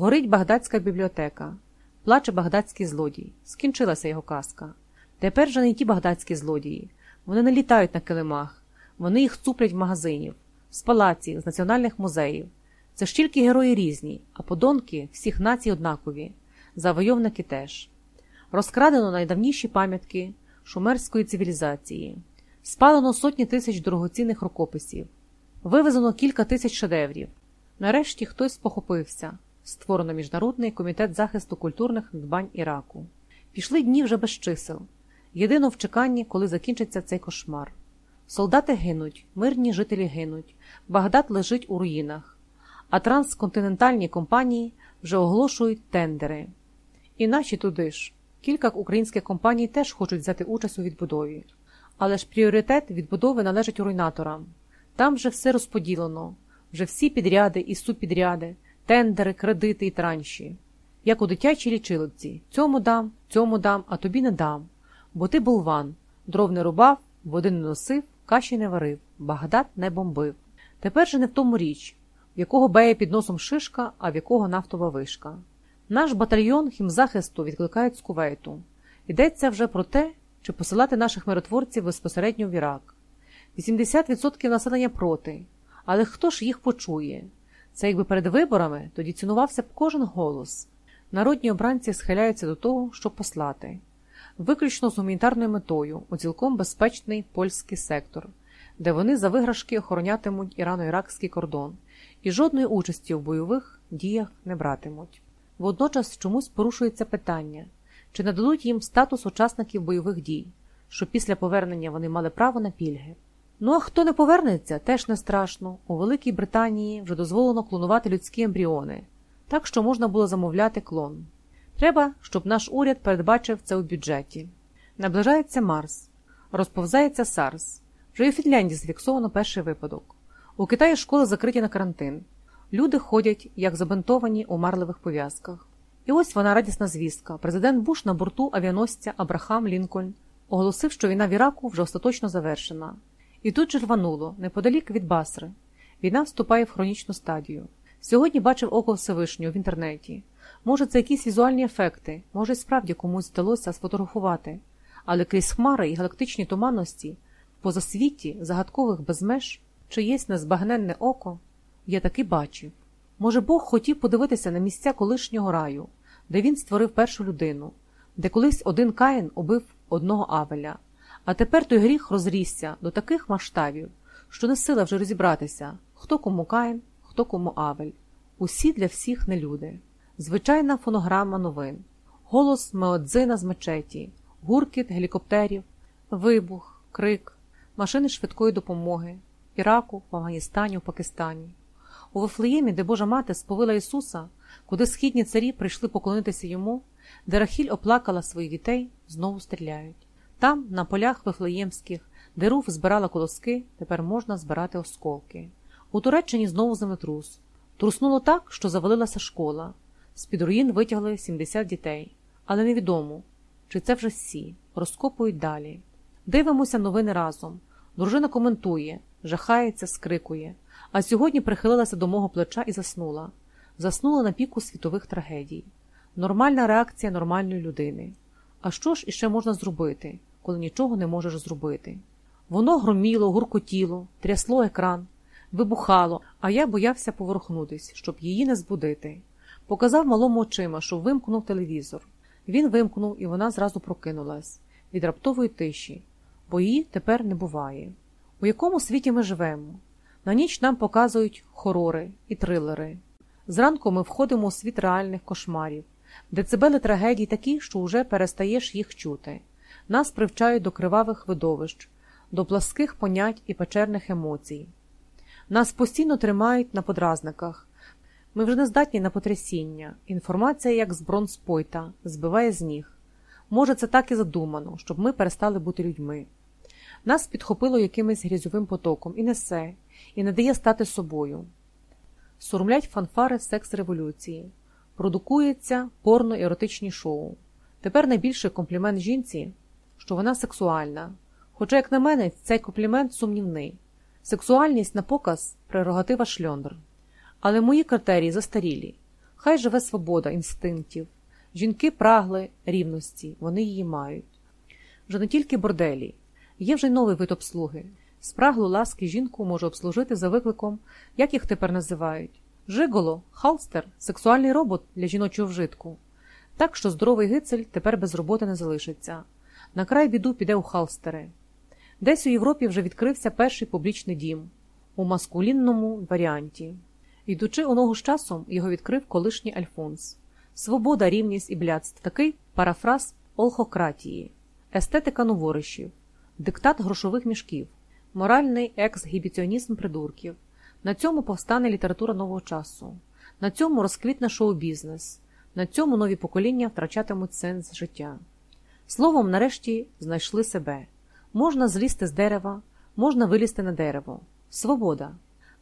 Горить багдадська бібліотека, плаче багдадський злодій. Скінчилася його казка. Тепер же не ті багдадські злодії. Вони не літають на килимах, вони їх цуплять в магазинів, з палаців, з національних музеїв. Це ж тільки герої різні, а подонки всіх націй однакові, завойовники теж. Розкрадено найдавніші пам'ятки шумерської цивілізації, спалено сотні тисяч дорогоцінних рукописів, вивезено кілька тисяч шедеврів. Нарешті хтось похопився. Створено Міжнародний комітет захисту культурних надбань Іраку. Пішли дні вже без чисел. Єдино в чеканні, коли закінчиться цей кошмар. Солдати гинуть, мирні жителі гинуть, Багдад лежить у руїнах, а трансконтинентальні компанії вже оголошують тендери. І наші туди ж. Кілька українських компаній теж хочуть взяти участь у відбудові. Але ж пріоритет відбудови належить руйнаторам. Там вже все розподілено, вже всі підряди і субпідряди, тендери, кредити і транші. Як у дитячій лічилці цьому дам, цьому дам, а тобі не дам. Бо ти болван, дров не рубав, води не носив, каші не варив, Багдад не бомбив. Тепер же не в тому річ, в якого беє під носом шишка, а в якого нафтова вишка. Наш батальйон хімзахисту відкликають з Кувейту. Йдеться вже про те, чи посилати наших миротворців безпосередньо в Ірак. 80% населення проти, але хто ж їх почує? Це якби перед виборами тоді цінувався б кожен голос. Народні обранці схиляються до того, щоб послати, виключно з гуманітарною метою у цілком безпечний польський сектор, де вони за виграшки охоронятимуть ірано-іракський кордон і жодної участі в бойових діях не братимуть. Водночас чомусь порушується питання, чи нададуть їм статус учасників бойових дій, щоб після повернення вони мали право на пільги. Ну а хто не повернеться, теж не страшно. У Великій Британії вже дозволено клонувати людські ембріони, так що можна було замовляти клон. Треба, щоб наш уряд передбачив це у бюджеті. Наближається Марс, розповзається Сарс. Вже і у Фінляндії зафіксовано перший випадок. У Китаї школи закриті на карантин. Люди ходять, як забинтовані у марливих пов'язках. І ось вона радісна звістка. Президент Буш на борту авіаносця Абрахам Лінкольн оголосив, що війна в Іраку вже остаточно завершена. І тут же рвануло, неподалік від Басри. Війна вступає в хронічну стадію. Сьогодні бачив око Всевишнього в інтернеті. Може, це якісь візуальні ефекти, може, справді комусь вдалося сфотографувати, але крізь хмари і галактичні туманності, в позасвіті загадкових безмеж, чиєсь незбагненне око, я таки бачив. Може, Бог хотів подивитися на місця колишнього раю, де він створив першу людину, де колись один Каїн убив одного Авеля, а тепер той гріх розрісся до таких масштабів, що не сила вже розібратися, хто кому Каїн, хто кому Авель. Усі для всіх не люди. Звичайна фонограма новин, голос Меодзина з мечеті, гуркіт гелікоптерів, вибух, крик, машини швидкої допомоги, Іраку, в Афганістані, в Пакистані. У Вифлеємі, де Божа мати сповила Ісуса, куди східні царі прийшли поклонитися йому, де Рахіль оплакала своїх дітей, знову стріляють. Там, на полях Вифлеємських, де руф збирала колоски, тепер можна збирати осколки. У Туреччині знову землетрус. Труснуло так, що завалилася школа. З-під руїн витягли 70 дітей. Але невідомо, чи це вже всі, розкопують далі. Дивимося новини разом. Дружина коментує, жахається, скрикує. А сьогодні прихилилася до мого плеча і заснула. Заснула на піку світових трагедій. Нормальна реакція нормальної людини. А що ж іще можна зробити, коли нічого не можеш зробити? Воно громіло, гуркотіло, трясло екран, вибухало, а я боявся поворухнутись, щоб її не збудити. Показав малому очима, що вимкнув телевізор. Він вимкнув, і вона зразу прокинулась від раптової тиші, бо її тепер не буває. У якому світі ми живемо? На ніч нам показують хорори і трилери. Зранку ми входимо у світ реальних кошмарів, децибели трагедій такі, що уже перестаєш їх чути. Нас привчають до кривавих видовищ, до пласких понять і печерних емоцій. Нас постійно тримають на подразниках. Ми вже не здатні на потрясіння. Інформація, як з бронспойта, збиває з ніг. Може, це так і задумано, щоб ми перестали бути людьми. Нас підхопило якимось грязьовим потоком і несе, і не дає стати собою. Сурмлять фанфари секс-революції, продукується порно-еротичні шоу. Тепер найбільший комплімент жінці, що вона сексуальна. Хоча, як на мене, цей комплімент сумнівний. Сексуальність на показ прерогатива шльондр. Але мої критерії застарілі. Хай живе свобода інстинктів. Жінки прагли рівності, вони її мають. Вже не тільки борделі, є вже й новий вид обслуги. Спраглу ласки жінку може обслужити за викликом, як їх тепер називають. Жиголо, халстер, сексуальний робот для жіночого вжитку. Так що здоровий гицель тепер без роботи не залишиться. На край біду піде у халстери. Десь у Європі вже відкрився перший публічний дім у маскулінному варіанті. Йдучи у ногу з часом, його відкрив колишній Альфонс. Свобода, рівність і блядство – такий парафраз олхократії, естетика новоришів, диктат грошових мішків, моральний ексгібіціонізм придурків. На цьому повстане література нового часу, на цьому розквітне шоу-бізнес, на цьому нові покоління втрачатимуть сенс життя. Словом, нарешті знайшли себе. Можна злізти з дерева, можна вилізти на дерево. Свобода.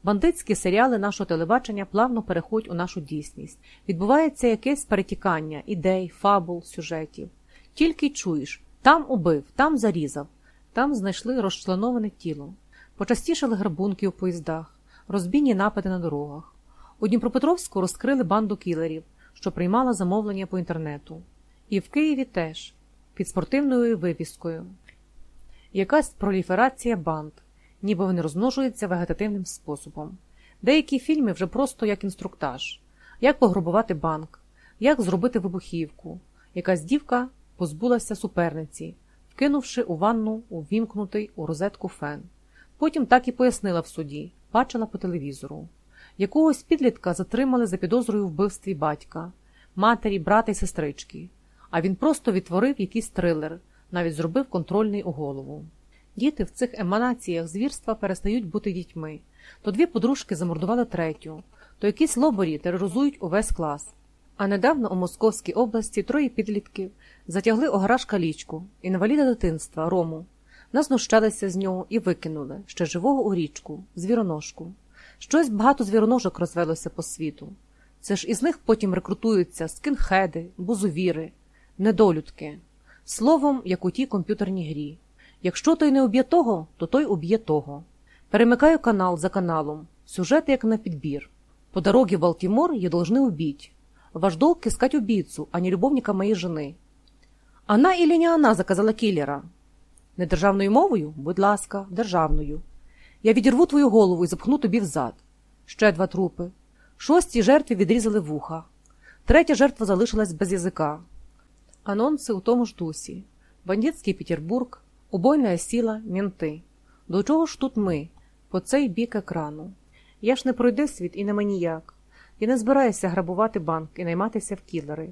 Бандитські серіали нашого телебачення плавно переходять у нашу дійсність. Відбувається якесь перетікання ідей, фабул, сюжетів. Тільки й чуєш там убив, там зарізав, там знайшли розчленоване тіло. Почастішали грабунки у поїздах, розбійні напади на дорогах. У Дніпропетровську розкрили банду кілерів, що приймала замовлення по інтернету. І в Києві теж під спортивною вивіскою. Якась проліферація банд, ніби вони розмножуються вегетативним способом. Деякі фільми вже просто як інструктаж, як пограбувати банк, як зробити вибухівку. Якась дівка позбулася суперниці, вкинувши у ванну увімкнутий у розетку фен. Потім так і пояснила в суді, бачила по телевізору. Якогось підлітка затримали за підозрою вбивстві батька, матері, брата й сестрички, а він просто відтворив якийсь трилер, навіть зробив контрольний у голову. Діти в цих еманаціях звірства перестають бути дітьми. То дві подружки замордували третю, то якісь лоборі тероризують увесь клас. А недавно у Московській області троє підлітків затягли у гараж калічку, інваліда дитинства, Рому, назнущалися з нього і викинули ще живого у річку, звіроножку. Щось багато звіроножок розвелося по світу. Це ж із них потім рекрутуються скінхеди, бузовіри, недолюдки. Словом, як у тій комп'ютерній грі. Якщо той не уб'є того, то той уб'є того. Перемикаю канал за каналом, сюжет як на підбір. По дороге в Балтимор ее должны убить. Ваш долг искать убийцу, а не любовника моей жены. Она или не она заказала киллера? Не державною мовою? Будь ласка, державною. Я відірву твою голову і запхну тобі взад. Ще два трупи. Шостій жертві відрізали вуха. Третя жертва залишилась без язика. Анонси у тому ж дусі. Бандитський Петербург, убойна сіла, мінти. До чого ж тут ми? По цей бік екрану. Я ж не пройди світ і не маніяк. Я не збираюся грабувати банк і найматися в кілери.